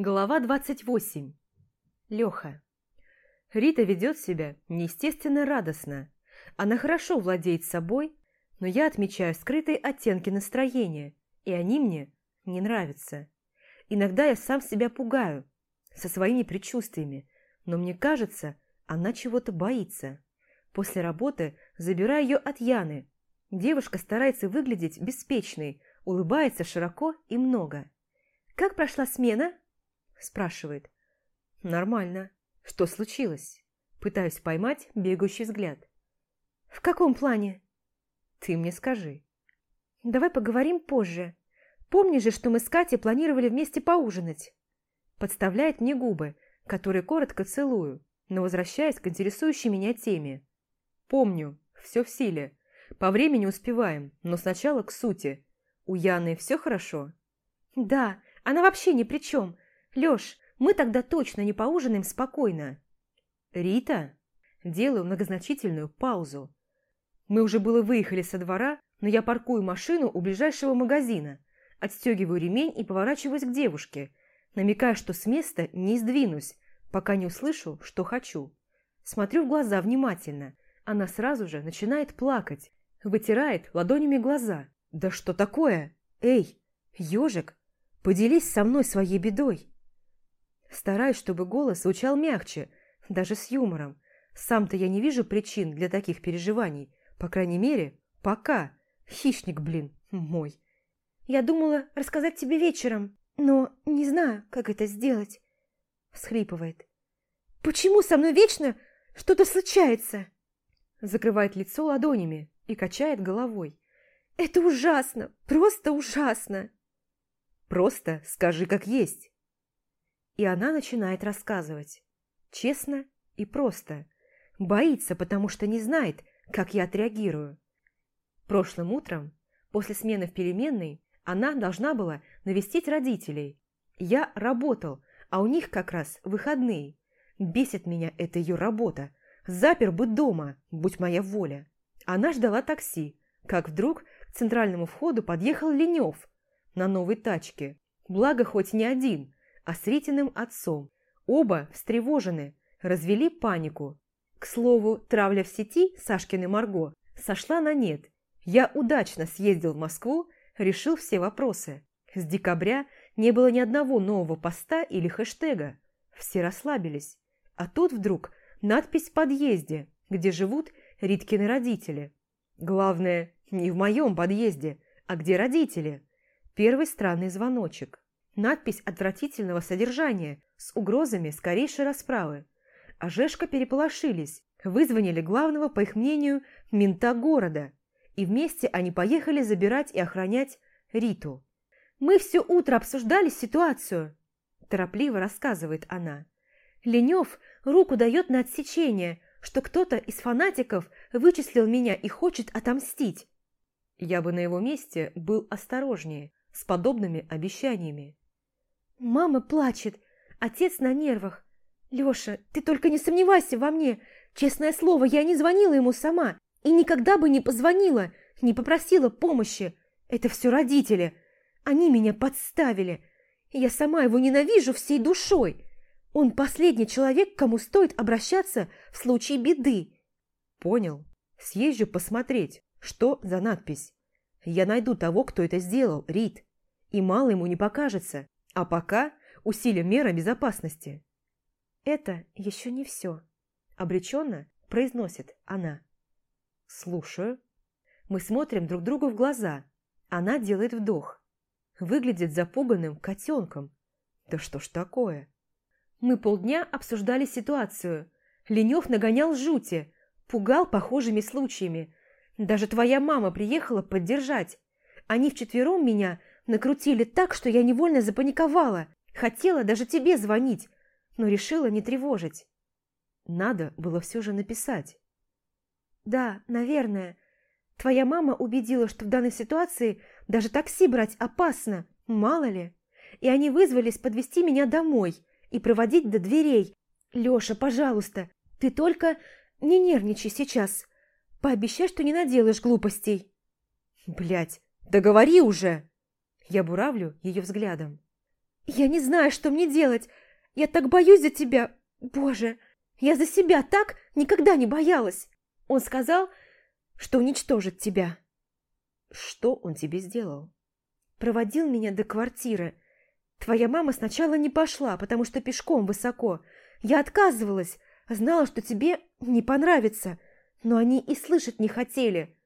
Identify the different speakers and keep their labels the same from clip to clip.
Speaker 1: Глава 28. Леха. Рита ведет себя неестественно радостно. Она хорошо владеет собой, но я отмечаю скрытые оттенки настроения, и они мне не нравятся. Иногда я сам себя пугаю со своими предчувствиями, но мне кажется, она чего-то боится. После работы забираю ее от Яны. Девушка старается выглядеть беспечной, улыбается широко и много. «Как прошла смена?» Спрашивает. Нормально. Что случилось? Пытаюсь поймать бегущий взгляд. В каком плане? Ты мне скажи. Давай поговорим позже. Помнишь же, что мы с Катей планировали вместе поужинать? Подставляет мне губы, которые коротко целую, но возвращаясь к интересующей меня теме. Помню, все в силе. По времени успеваем, но сначала к сути. У Яны все хорошо? Да, она вообще ни при чем. Лёш, мы тогда точно не поужинаем спокойно. Рита? Делаю многозначительную паузу. Мы уже было выехали со двора, но я паркую машину у ближайшего магазина, отстегиваю ремень и поворачиваюсь к девушке, намекая, что с места не сдвинусь, пока не услышу, что хочу. Смотрю в глаза внимательно. Она сразу же начинает плакать, вытирает ладонями глаза. «Да что такое? Эй, ежик, поделись со мной своей бедой!» Стараюсь, чтобы голос звучал мягче, даже с юмором. Сам-то я не вижу причин для таких переживаний. По крайней мере, пока. Хищник, блин, мой. Я думала рассказать тебе вечером, но не знаю, как это сделать. Всхлипывает. Почему со мной вечно что-то случается? Закрывает лицо ладонями и качает головой. Это ужасно, просто ужасно. Просто скажи, как есть. И она начинает рассказывать. Честно и просто. Боится, потому что не знает, как я отреагирую. Прошлым утром, после смены в переменной, она должна была навестить родителей. Я работал, а у них как раз выходные. Бесит меня эта ее работа. Запер бы дома, будь моя воля. Она ждала такси, как вдруг к центральному входу подъехал Ленев на новой тачке. Благо, хоть не один, а с Ритиным отцом. Оба встревожены, развели панику. К слову, травля в сети Сашкины Марго сошла на нет. Я удачно съездил в Москву, решил все вопросы. С декабря не было ни одного нового поста или хэштега. Все расслабились. А тут вдруг надпись в подъезде, где живут Риткины родители. Главное, не в моем подъезде, а где родители. Первый странный звоночек. Надпись отвратительного содержания с угрозами скорейшей расправы. А Жешка переполошились, вызвонили главного, по их мнению, мента города. И вместе они поехали забирать и охранять Риту. «Мы все утро обсуждали ситуацию», – торопливо рассказывает она. Ленев руку дает на отсечение, что кто-то из фанатиков вычислил меня и хочет отомстить. Я бы на его месте был осторожнее с подобными обещаниями. Мама плачет, отец на нервах. Лёша, ты только не сомневайся во мне. Честное слово, я не звонила ему сама. И никогда бы не позвонила, не попросила помощи. Это все родители. Они меня подставили. Я сама его ненавижу всей душой. Он последний человек, к кому стоит обращаться в случае беды. Понял. Съезжу посмотреть, что за надпись. Я найду того, кто это сделал, Рит. И мало ему не покажется. А пока усилим меры безопасности. Это еще не все. Обреченно произносит она. Слушаю. Мы смотрим друг другу в глаза. Она делает вдох. Выглядит запуганным котенком. Да что ж такое? Мы полдня обсуждали ситуацию. Ленев нагонял жути, пугал похожими случаями. Даже твоя мама приехала поддержать. Они вчетвером меня Накрутили так, что я невольно запаниковала. Хотела даже тебе звонить, но решила не тревожить. Надо было все же написать. Да, наверное. Твоя мама убедила, что в данной ситуации даже такси брать опасно, мало ли. И они вызвались подвести меня домой и проводить до дверей. Лёша, пожалуйста, ты только не нервничай сейчас. Пообещай, что не наделаешь глупостей. Блять, да говори уже! Я буравлю ее взглядом. Я не знаю, что мне делать. Я так боюсь за тебя. Боже, я за себя так никогда не боялась. Он сказал, что уничтожит тебя.
Speaker 2: Что он тебе сделал?
Speaker 1: Проводил меня до квартиры. Твоя мама сначала не пошла, потому что пешком высоко. Я отказывалась, знала, что тебе не понравится, но они и слышать не хотели.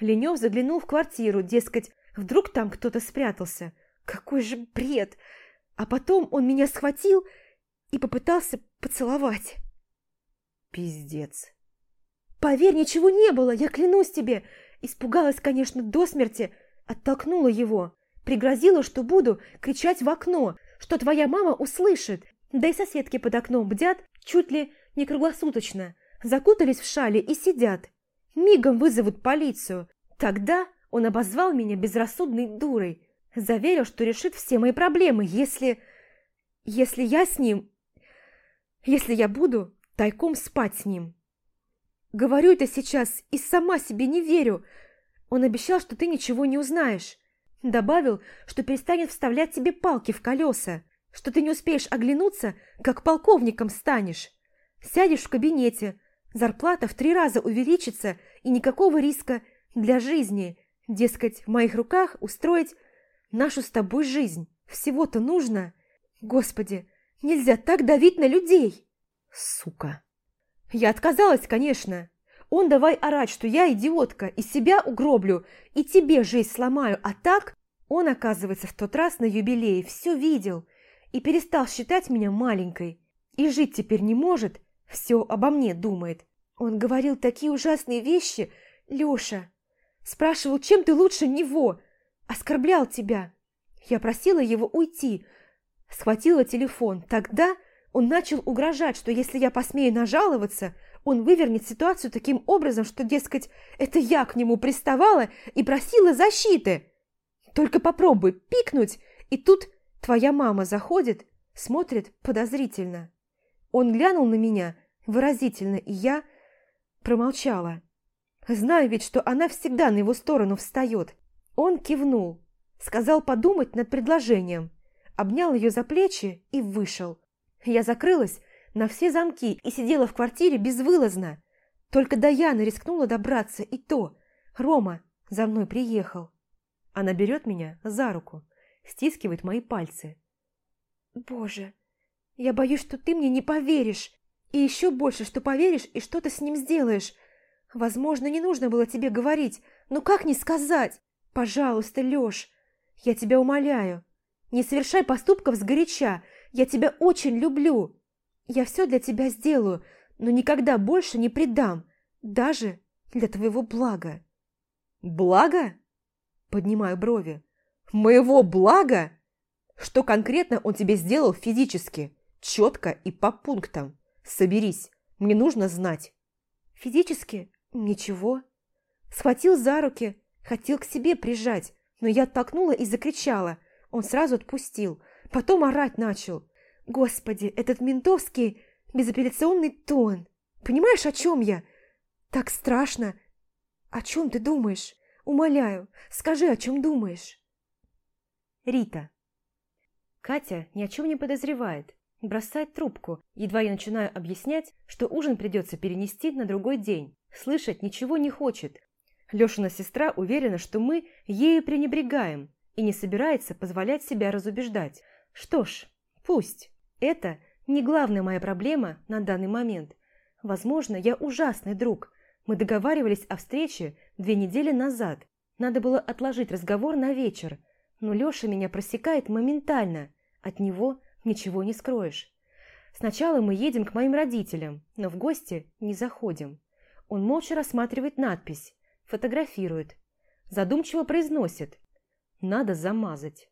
Speaker 1: Ленев заглянул в квартиру, дескать, вдруг там кто-то спрятался. Какой же бред! А потом он меня схватил и попытался поцеловать.
Speaker 2: Пиздец.
Speaker 1: Поверь, ничего не было, я клянусь тебе. Испугалась, конечно, до смерти, оттолкнула его. Пригрозила, что буду кричать в окно, что твоя мама услышит. Да и соседки под окном бдят чуть ли не круглосуточно. Закутались в шали и сидят. Мигом вызовут полицию. Тогда он обозвал меня безрассудной дурой. Заверил, что решит все мои проблемы, если... Если я с ним... Если я буду тайком спать с ним. Говорю это сейчас и сама себе не верю. Он обещал, что ты ничего не узнаешь. Добавил, что перестанет вставлять тебе палки в колеса, что ты не успеешь оглянуться, как полковником станешь. Сядешь в кабинете, зарплата в три раза увеличится и никакого риска для жизни. Дескать, в моих руках устроить нашу с тобой жизнь. Всего-то нужно. Господи, нельзя так давить на людей.
Speaker 2: Сука.
Speaker 1: Я отказалась, конечно. Он давай орать, что я идиотка, и себя угроблю, и тебе жизнь сломаю, а так он, оказывается, в тот раз на юбилее все видел и перестал считать меня маленькой. И жить теперь не может, все обо мне думает. Он говорил такие ужасные вещи, Лёша. Спрашивал, чем ты лучше него, оскорблял тебя. Я просила его уйти, схватила телефон. Тогда он начал угрожать, что если я посмею нажаловаться, он вывернет ситуацию таким образом, что, дескать, это я к нему приставала и просила защиты. Только попробуй пикнуть, и тут твоя мама заходит, смотрит подозрительно. Он глянул на меня выразительно, и я промолчала. Знаю ведь, что она всегда на его сторону встает. Он кивнул, сказал подумать над предложением, обнял ее за плечи и вышел. Я закрылась на все замки и сидела в квартире безвылазно. Только Даяна рискнула добраться, и то Рома за мной приехал. Она берет меня за руку, стискивает мои пальцы. «Боже, я боюсь, что ты мне не поверишь, и еще больше, что поверишь и что-то с ним сделаешь. Возможно, не нужно было тебе говорить, но как не сказать? Пожалуйста, Лёш, я тебя умоляю, не совершай поступков сгоряча, я тебя очень люблю. Я все для тебя сделаю, но никогда больше не предам, даже для твоего блага».
Speaker 2: «Блага?» Поднимаю брови. «Моего блага? Что конкретно он тебе сделал физически? Четко и по пунктам. Соберись, мне нужно знать».
Speaker 1: «Физически? Ничего». Схватил за руки, хотел к себе прижать, но я оттолкнула и закричала. Он сразу отпустил, потом орать начал. Господи, этот ментовский безапелляционный тон. Понимаешь, о чем я? Так страшно. О чем ты думаешь? Умоляю, скажи, о чем думаешь.
Speaker 2: Рита. Катя ни о чем не подозревает. Бросает трубку. Едва я начинаю объяснять, что ужин придется перенести на другой день. Слышать ничего не хочет. Лешина сестра уверена, что мы ею пренебрегаем и не собирается позволять себя разубеждать. Что ж, пусть. Это не главная моя проблема на данный момент. Возможно, я ужасный друг. Мы договаривались о встрече две недели назад. Надо было отложить разговор на вечер. Но Лёша меня просекает моментально. От него ничего не скроешь. Сначала мы едем к моим родителям, но в гости не заходим. Он молча рассматривает надпись, фотографирует. Задумчиво произносит. Надо замазать.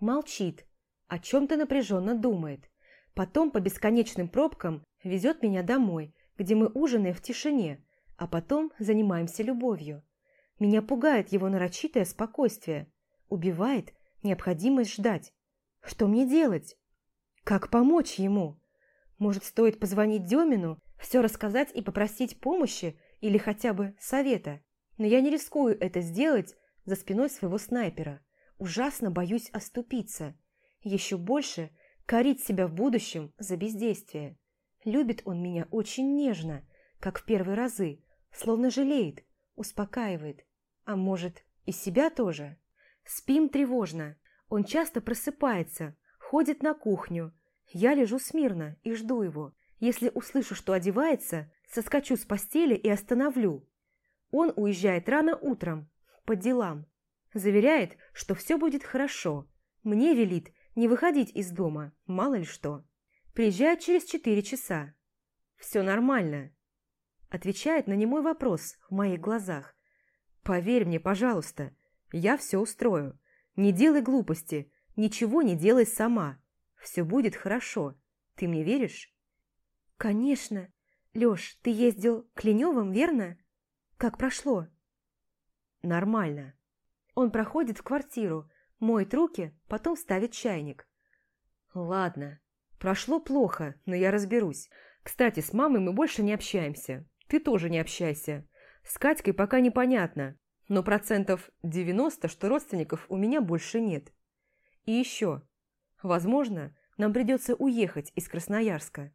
Speaker 2: Молчит, о чем-то напряженно думает. Потом по бесконечным пробкам везет меня домой, где мы ужинаем в тишине, а потом занимаемся любовью. Меня пугает его нарочитое спокойствие, убивает необходимость ждать. Что мне делать? Как помочь ему? Может, стоит позвонить Демину, все рассказать и попросить помощи или хотя бы совета? Но я не рискую это сделать за спиной своего снайпера. Ужасно боюсь оступиться. Еще больше корить себя в будущем за бездействие. Любит он меня очень нежно, как в первые разы, словно жалеет, успокаивает. А может, и себя тоже? Спим тревожно. Он часто просыпается, ходит на кухню. Я лежу смирно и жду его. Если услышу, что одевается, соскочу с постели и остановлю. Он уезжает рано утром, по делам. Заверяет, что все будет хорошо. Мне велит не выходить из дома, мало ли что. Приезжает через четыре часа. Все нормально. Отвечает на немой вопрос в моих глазах. Поверь мне, пожалуйста, я все устрою. Не делай глупости, ничего не делай сама. Все будет хорошо. Ты мне веришь? Конечно. Лёш, ты ездил к Ленёвым, верно? Как прошло? Нормально. Он проходит в квартиру, моет руки, потом ставит чайник. Ладно, прошло плохо, но я разберусь. Кстати, с мамой мы больше не общаемся. Ты тоже не общайся. С Катькой пока непонятно, но процентов 90, что родственников у меня больше нет. И еще. Возможно, нам придется уехать из Красноярска.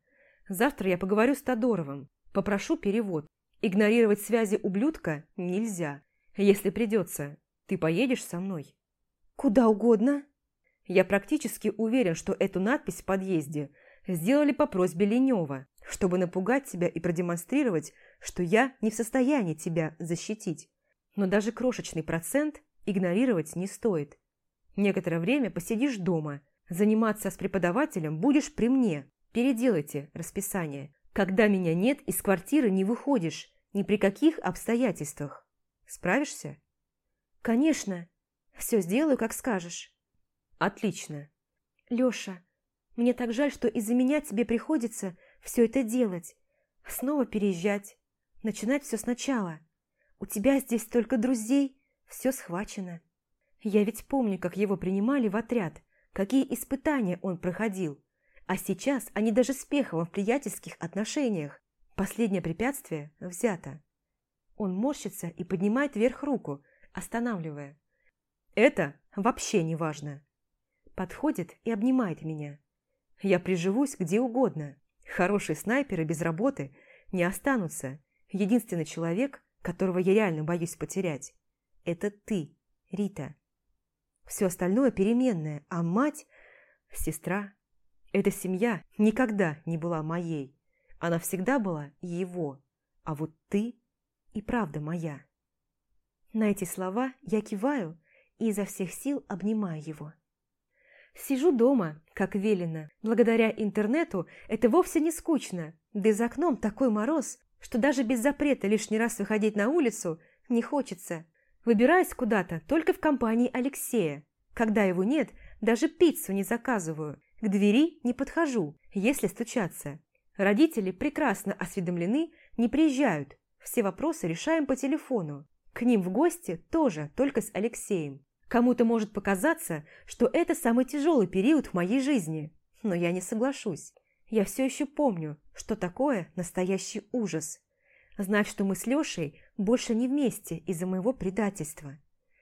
Speaker 2: Завтра я поговорю с Тодоровым, попрошу перевод. Игнорировать связи ублюдка нельзя. Если придется, ты поедешь со мной? Куда угодно. Я практически уверен, что эту надпись в подъезде сделали по просьбе Ленева, чтобы напугать тебя и продемонстрировать, что я не в состоянии тебя защитить. Но даже крошечный процент игнорировать не стоит. Некоторое время посидишь дома, заниматься с преподавателем будешь при мне. Переделайте расписание. Когда меня нет, из квартиры не выходишь, ни при каких обстоятельствах. Справишься? Конечно. Все сделаю, как скажешь. Отлично. Лёша, мне так жаль, что из-за меня тебе приходится все это делать. Снова переезжать, начинать все сначала. У тебя здесь только друзей, все схвачено. Я ведь помню, как его принимали в отряд, какие испытания он проходил. А сейчас они даже с Пеховым в приятельских отношениях. Последнее препятствие взято. Он морщится и поднимает вверх руку, останавливая. Это вообще не важно. Подходит и обнимает меня. Я приживусь где угодно. Хорошие снайперы без работы не останутся. Единственный человек, которого я реально боюсь потерять, это ты, Рита. Все остальное переменное, а мать, сестра, эта семья никогда не была моей. Она всегда была его. А вот ты и правда моя. На эти слова я киваю и изо всех сил обнимаю его. Сижу дома, как велено. Благодаря интернету это вовсе не скучно. Да и за окном такой мороз, что даже без запрета лишний раз выходить на улицу не хочется. Выбираюсь куда-то только в компании Алексея. Когда его нет, даже пиццу не заказываю. К двери не подхожу, если стучаться. Родители прекрасно осведомлены, не приезжают. Все вопросы решаем по телефону. К ним в гости тоже, только с Алексеем. Кому-то может показаться, что это самый тяжелый период в моей жизни, но я не соглашусь. Я все еще помню, что такое настоящий ужас. Знать, что мы с Лешей больше не вместе из-за моего предательства.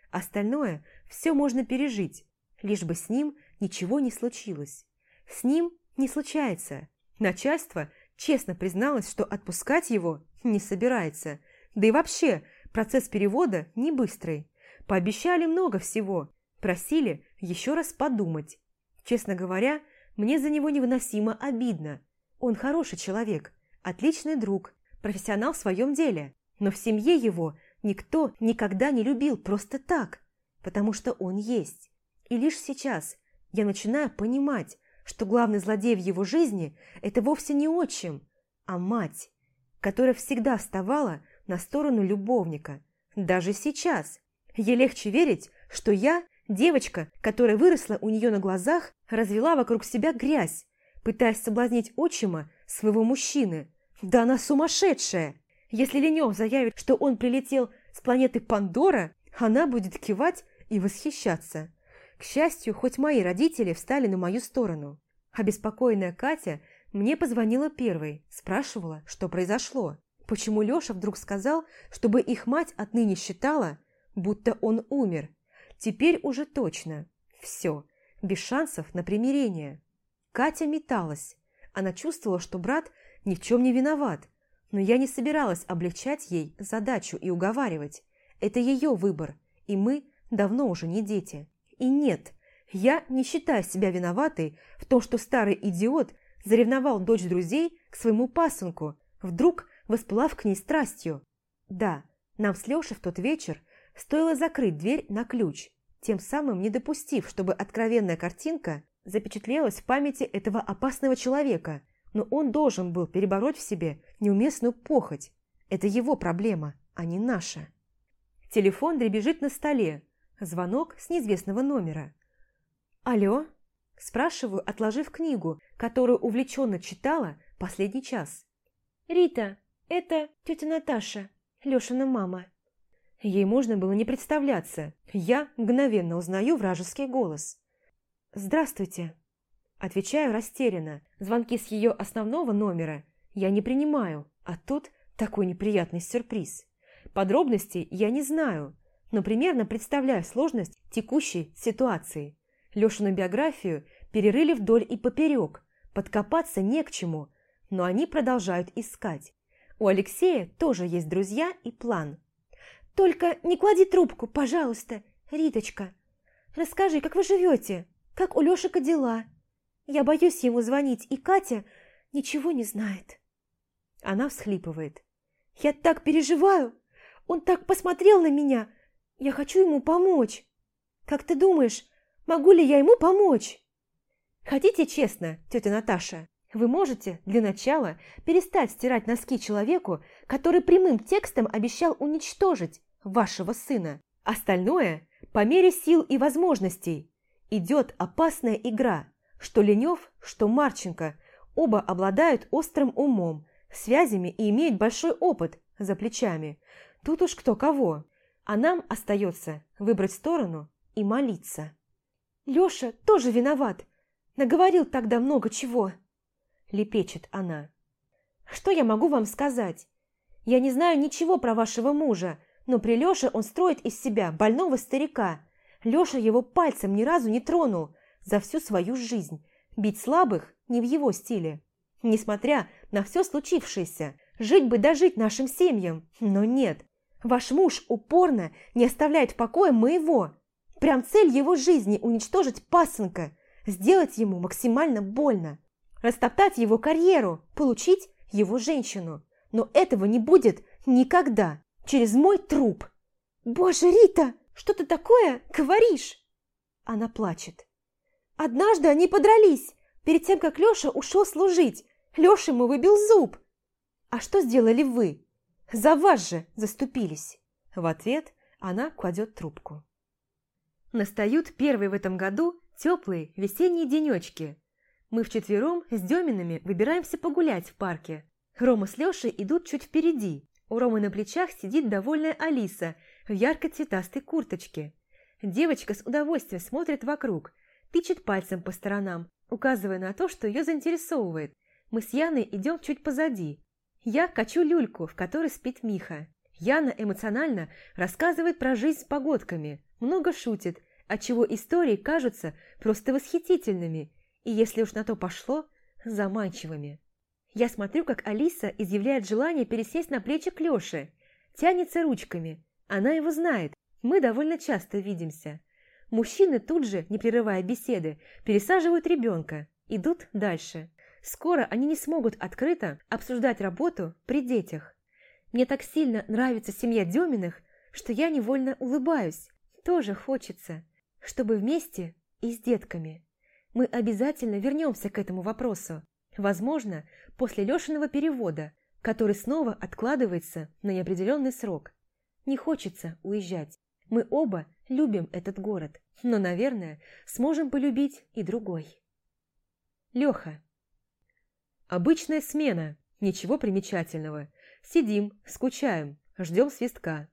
Speaker 2: Остальное все можно пережить, лишь бы с ним ничего не случилось. С ним не случается. Начальство честно призналось, что отпускать его не собирается. Да и вообще, процесс перевода не быстрый. Пообещали много всего, просили еще раз подумать. Честно говоря, мне за него невыносимо обидно. Он хороший человек, отличный друг, профессионал в своем деле. Но в семье его никто никогда не любил просто так, потому что он есть. И лишь сейчас я начинаю понимать, что главный злодей в его жизни – это вовсе не отчим, а мать, которая всегда вставала на сторону любовника. Даже сейчас, Ей легче верить, что я, девочка, которая выросла у нее на глазах, развела вокруг себя грязь, пытаясь соблазнить отчима своего мужчины. Да она сумасшедшая! Если Ленев заявит, что он прилетел с планеты Пандора, она будет кивать и восхищаться. К счастью, хоть мои родители встали на мою сторону. Обеспокоенная Катя мне позвонила первой, спрашивала, что произошло. Почему Леша вдруг сказал, чтобы их мать отныне считала, будто он умер. Теперь уже точно. Все.
Speaker 1: без шансов на примирение. Катя металась. Она чувствовала, что брат ни в чем не виноват, но я не собиралась облегчать ей задачу и уговаривать. Это ее выбор, и мы давно уже не дети. И нет, я не считаю себя виноватой в том, что старый идиот заревновал дочь друзей к своему пасынку, вдруг воспылав к ней страстью. Да, нам с Лешей в тот вечер стоило закрыть дверь на ключ, тем самым не допустив, чтобы откровенная картинка запечатлелась в памяти этого опасного человека, но он должен был перебороть в себе неуместную похоть. Это его проблема, а не наша. Телефон дребезжит на столе. Звонок с неизвестного номера. «Алло?» – спрашиваю, отложив книгу, которую увлеченно читала последний час.
Speaker 2: «Рита, это тетя Наташа, Лешина мама».
Speaker 1: Ей можно было не представляться. Я мгновенно узнаю вражеский голос. «Здравствуйте». Отвечаю растерянно. Звонки с ее основного номера я не принимаю, а тут такой неприятный сюрприз. Подробностей я не знаю, но примерно представляю сложность текущей ситуации. Лешину биографию перерыли вдоль и поперек, подкопаться не к чему, но они продолжают искать. У Алексея тоже есть друзья и план.
Speaker 2: «Только не клади трубку, пожалуйста, Риточка. Расскажи, как вы живете, как у Лешика дела. Я боюсь ему звонить, и Катя ничего не знает».
Speaker 1: Она всхлипывает.
Speaker 2: «Я так переживаю! Он так посмотрел на меня! Я хочу ему помочь! Как ты думаешь, могу ли я ему помочь?»
Speaker 1: «Хотите честно, тетя Наташа?» Вы можете, для начала, перестать стирать носки человеку, который прямым текстом обещал уничтожить вашего сына. Остальное, по мере сил и возможностей, идет опасная игра. Что Ленев, что Марченко, оба обладают острым умом, связями и имеют большой опыт за плечами. Тут уж кто кого. А нам остается выбрать сторону и молиться.
Speaker 2: Леша тоже виноват. Наговорил тогда много чего.
Speaker 1: – лепечет она. «Что я могу вам сказать? Я не знаю ничего про вашего мужа, но при Лёше он строит из себя больного старика. Лёша его пальцем ни разу не тронул за всю свою жизнь. Бить слабых не в его стиле. Несмотря на все случившееся, жить бы дожить нашим семьям, но нет. Ваш муж упорно не оставляет в покое моего. Прям цель его жизни – уничтожить пасынка, сделать ему максимально больно растоптать его карьеру, получить его женщину. Но этого не будет никогда через мой труп.
Speaker 2: «Боже, Рита, что ты такое говоришь?»
Speaker 1: Она плачет.
Speaker 2: «Однажды они подрались, перед тем, как Леша ушел служить. Леша ему выбил зуб.
Speaker 1: А что сделали вы? За вас же заступились!» В ответ она кладет трубку. Настают первые в этом году теплые весенние денечки – мы вчетвером с Деминами выбираемся погулять в парке. Рома с Лешей идут чуть впереди. У Ромы на плечах сидит довольная Алиса в ярко-цветастой курточке. Девочка с удовольствием смотрит вокруг, тычет пальцем по сторонам, указывая на то, что ее заинтересовывает. Мы с Яной идем чуть позади. Я качу люльку, в которой спит Миха. Яна эмоционально рассказывает про жизнь с погодками, много шутит, отчего истории кажутся просто восхитительными и, если уж на то пошло, заманчивыми. Я смотрю, как Алиса изъявляет желание пересесть на плечи к Лёше, тянется ручками. Она его знает, мы довольно часто видимся. Мужчины тут же, не прерывая беседы, пересаживают ребенка, идут дальше. Скоро они не смогут открыто обсуждать работу при детях. Мне так сильно нравится семья Деминых, что я невольно улыбаюсь. Тоже хочется, чтобы вместе и с детками. Мы обязательно вернемся к этому вопросу. Возможно, после Лешиного перевода, который снова откладывается на неопределенный срок. Не хочется уезжать. Мы оба любим этот город, но, наверное, сможем полюбить и другой. Леха. Обычная смена, ничего примечательного. Сидим, скучаем, ждем свистка.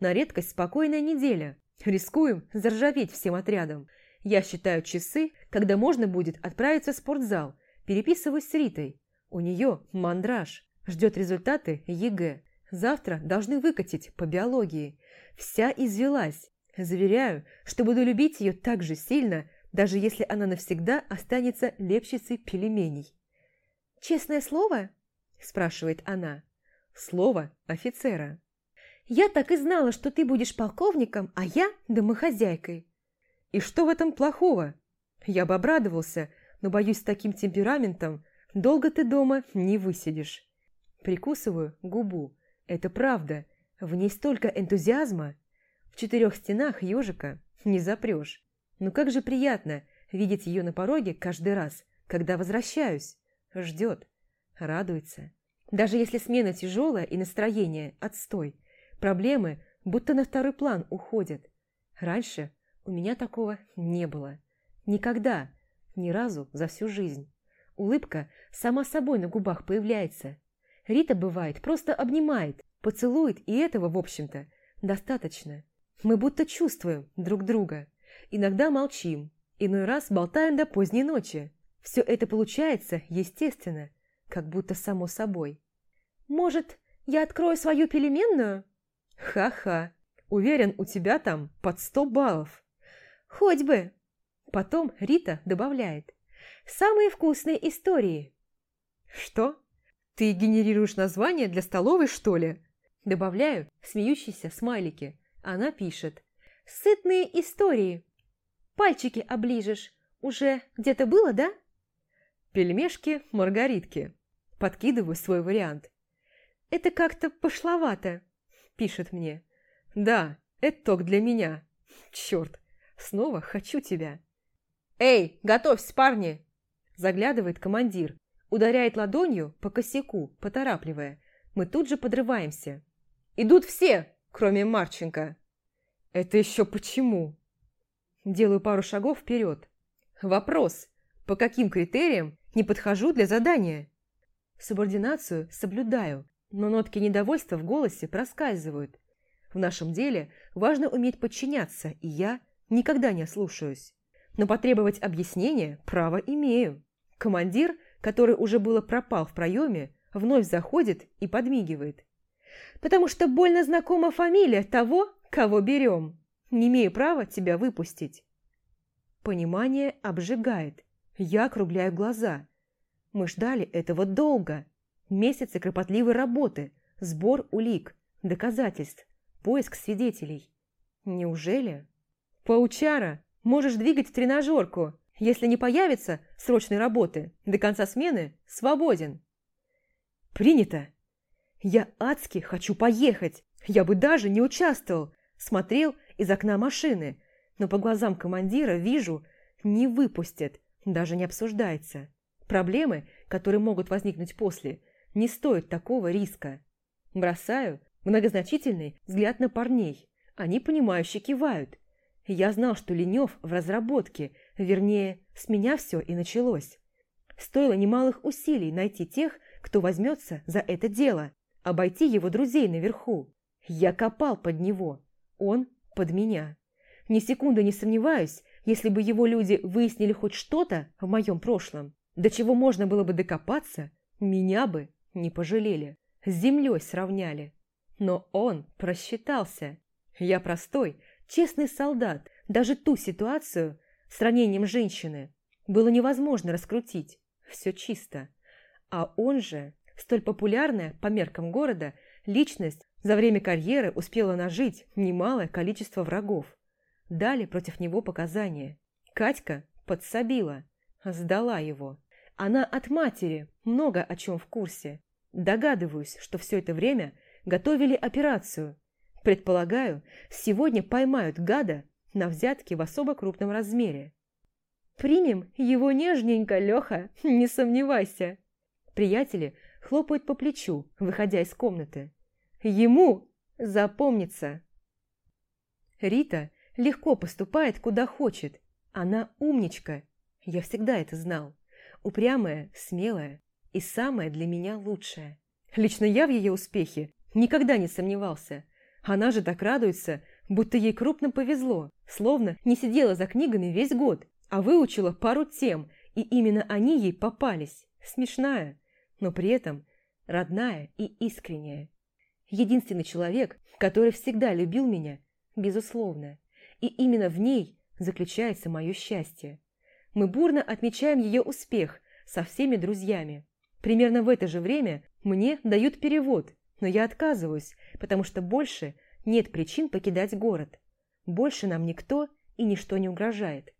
Speaker 1: На редкость спокойная неделя. Рискуем заржаветь всем отрядом. Я считаю часы, когда можно будет отправиться в спортзал, переписываюсь с Ритой. У нее мандраж, ждет результаты ЕГЭ. Завтра должны выкатить по биологии. Вся извелась. Заверяю, что буду любить ее так же сильно даже если она навсегда останется лепщицей пельменей.
Speaker 2: «Честное слово?» – спрашивает она.
Speaker 1: «Слово офицера».
Speaker 2: «Я так и знала, что ты будешь полковником, а я – домохозяйкой».
Speaker 1: «И что в этом плохого? Я бы обрадовался, но, боюсь, с таким темпераментом долго ты дома не высидишь». Прикусываю губу. Это правда. В ней столько энтузиазма. В четырех стенах ежика не запрешь. Но как же приятно видеть ее на пороге каждый раз, когда возвращаюсь. Ждет, радуется. Даже если смена тяжелая и настроение отстой, проблемы будто на второй план уходят. Раньше у меня такого не было. Никогда, ни разу за всю жизнь. Улыбка сама собой на губах появляется. Рита, бывает, просто обнимает, поцелует, и этого, в общем-то, достаточно. Мы будто чувствуем друг друга. Иногда молчим, иной раз болтаем до поздней ночи. Все это получается естественно, как будто само собой.
Speaker 2: «Может, я открою свою пельменную?»
Speaker 1: «Ха-ха! Уверен, у тебя там под сто баллов!»
Speaker 2: «Хоть бы!»
Speaker 1: Потом Рита добавляет.
Speaker 2: «Самые вкусные истории!»
Speaker 1: «Что? Ты генерируешь название для столовой, что ли?» Добавляю смеющиеся смайлики. Она пишет.
Speaker 2: «Сытные истории!» «Пальчики оближешь. Уже где-то было, да?»
Speaker 1: «Пельмешки-маргаритки». Подкидываю свой вариант.
Speaker 2: «Это как-то пошловато», – пишет мне.
Speaker 1: «Да, это ток для меня. Черт, снова хочу тебя».
Speaker 2: «Эй, готовься, парни!»
Speaker 1: Заглядывает командир, ударяет ладонью по косяку, поторапливая. Мы тут же подрываемся.
Speaker 2: «Идут все, кроме Марченко!»
Speaker 1: «Это еще почему?» Делаю пару шагов вперед. Вопрос, по каким критериям не подхожу для задания? Субординацию соблюдаю, но нотки недовольства в голосе проскальзывают. В нашем деле важно уметь подчиняться, и я никогда не ослушаюсь. Но потребовать объяснения право имею. Командир, который уже было пропал в проеме, вновь заходит и подмигивает.
Speaker 2: «Потому что больно знакома фамилия того, кого берем. Не имею права тебя выпустить».
Speaker 1: Понимание обжигает. Я округляю глаза. Мы ждали этого долго. Месяцы кропотливой работы, сбор улик, доказательств, поиск свидетелей. Неужели? Паучара, можешь двигать в тренажерку. Если не появится срочной работы, до конца смены свободен. Принято. Я адски хочу поехать. Я бы даже не участвовал. Смотрел из окна машины, но по глазам командира вижу, не выпустят, даже не обсуждается. Проблемы, которые могут возникнуть после, не стоят такого риска. Бросаю многозначительный взгляд на парней. Они, понимающе кивают. Я знал, что Ленев в разработке, вернее, с меня все и началось. Стоило немалых усилий найти тех, кто возьмется за это дело, обойти его друзей наверху. Я копал под него, он под меня. Ни секунды не сомневаюсь, если бы его люди выяснили хоть что-то в моем прошлом, до чего можно было бы докопаться, меня бы не пожалели, с землей сравняли. Но он просчитался. Я простой, честный солдат. Даже ту ситуацию с ранением женщины было невозможно раскрутить. Все чисто. А он же, столь популярная по меркам города, личность за время карьеры успела нажить немалое количество врагов. Дали против него показания. Катька подсобила, сдала его. Она от матери, много о чем в курсе. Догадываюсь, что все это время готовили операцию. Предполагаю, сегодня поймают гада на взятке в особо крупном размере. «Примем его нежненько, Леха, не сомневайся!» Приятели хлопают по плечу, выходя из комнаты. «Ему запомнится!» Рита легко поступает, куда хочет. Она умничка. Я всегда это знал. Упрямая, смелая и самая для меня лучшая. Лично я в ее успехе никогда не сомневался. Она же так радуется, будто ей крупно повезло, словно не сидела за книгами весь год, а выучила пару тем, и именно они ей попались. Смешная, но при этом родная и искренняя. Единственный человек, который всегда любил меня, безусловно. И именно в ней заключается мое счастье. Мы бурно отмечаем ее успех со всеми друзьями. Примерно в это же время мне дают перевод, но я отказываюсь, потому что больше нет причин покидать город. Больше нам никто и ничто не угрожает.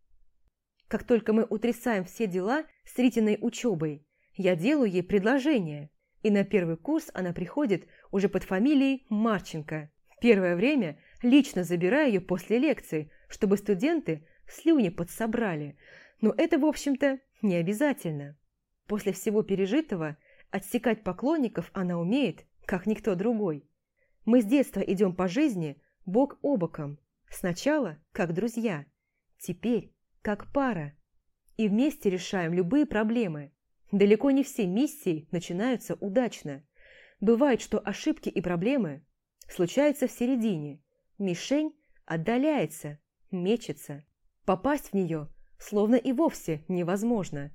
Speaker 1: Как только мы утрясаем все дела с Ритиной учебой, я делаю ей предложение, и на первый курс она приходит уже под фамилией Марченко. Первое время лично забираю ее после лекции, чтобы студенты слюни подсобрали, но это, в общем-то, не обязательно. После всего пережитого отсекать поклонников она умеет, как никто другой. Мы с детства идем по жизни бок о боком. Сначала как друзья, теперь как пара. И вместе решаем любые проблемы. Далеко не все миссии начинаются удачно. Бывает, что ошибки и проблемы случаются в середине. Мишень отдаляется, мечется. Попасть в нее словно и вовсе невозможно.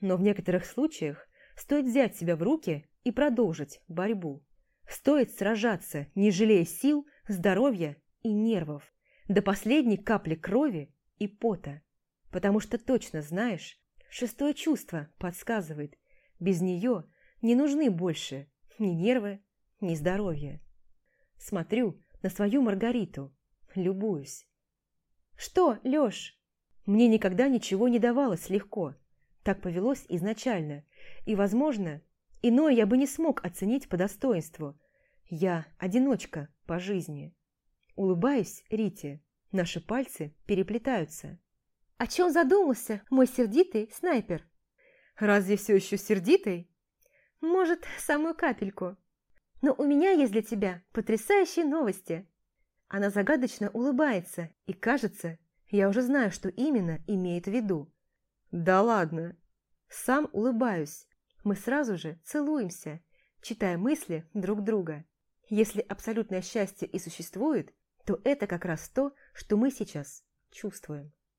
Speaker 1: Но в некоторых случаях стоит взять себя в руки и продолжить борьбу. Стоит сражаться, не жалея сил, здоровья и нервов, до последней капли крови и пота. Потому что точно знаешь, шестое чувство подсказывает, без нее не нужны больше ни нервы, ни здоровье. Смотрю на свою Маргариту, любуюсь. «Что, Лёш?» Мне никогда ничего не давалось легко. Так повелось изначально. И, возможно, иное я бы не смог оценить по достоинству. Я одиночка по жизни. Улыбаюсь Рите. Наши пальцы переплетаются.
Speaker 2: «О чем задумался мой сердитый снайпер?»
Speaker 1: «Разве все еще сердитый?»
Speaker 2: «Может, самую капельку. Но у меня есть для тебя потрясающие новости». Она загадочно улыбается, и кажется, я уже знаю, что именно имеет в виду.
Speaker 1: «Да ладно!» Сам улыбаюсь.
Speaker 2: Мы сразу же целуемся, читая мысли друг друга. Если абсолютное счастье и существует, то это как раз то, что мы сейчас чувствуем.